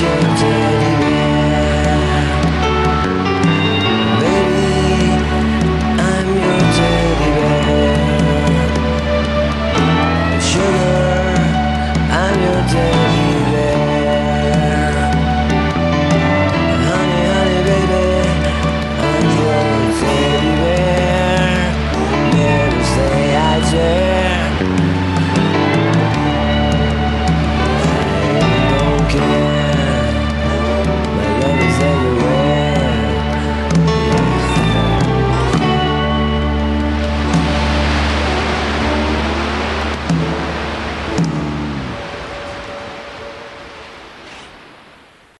you did.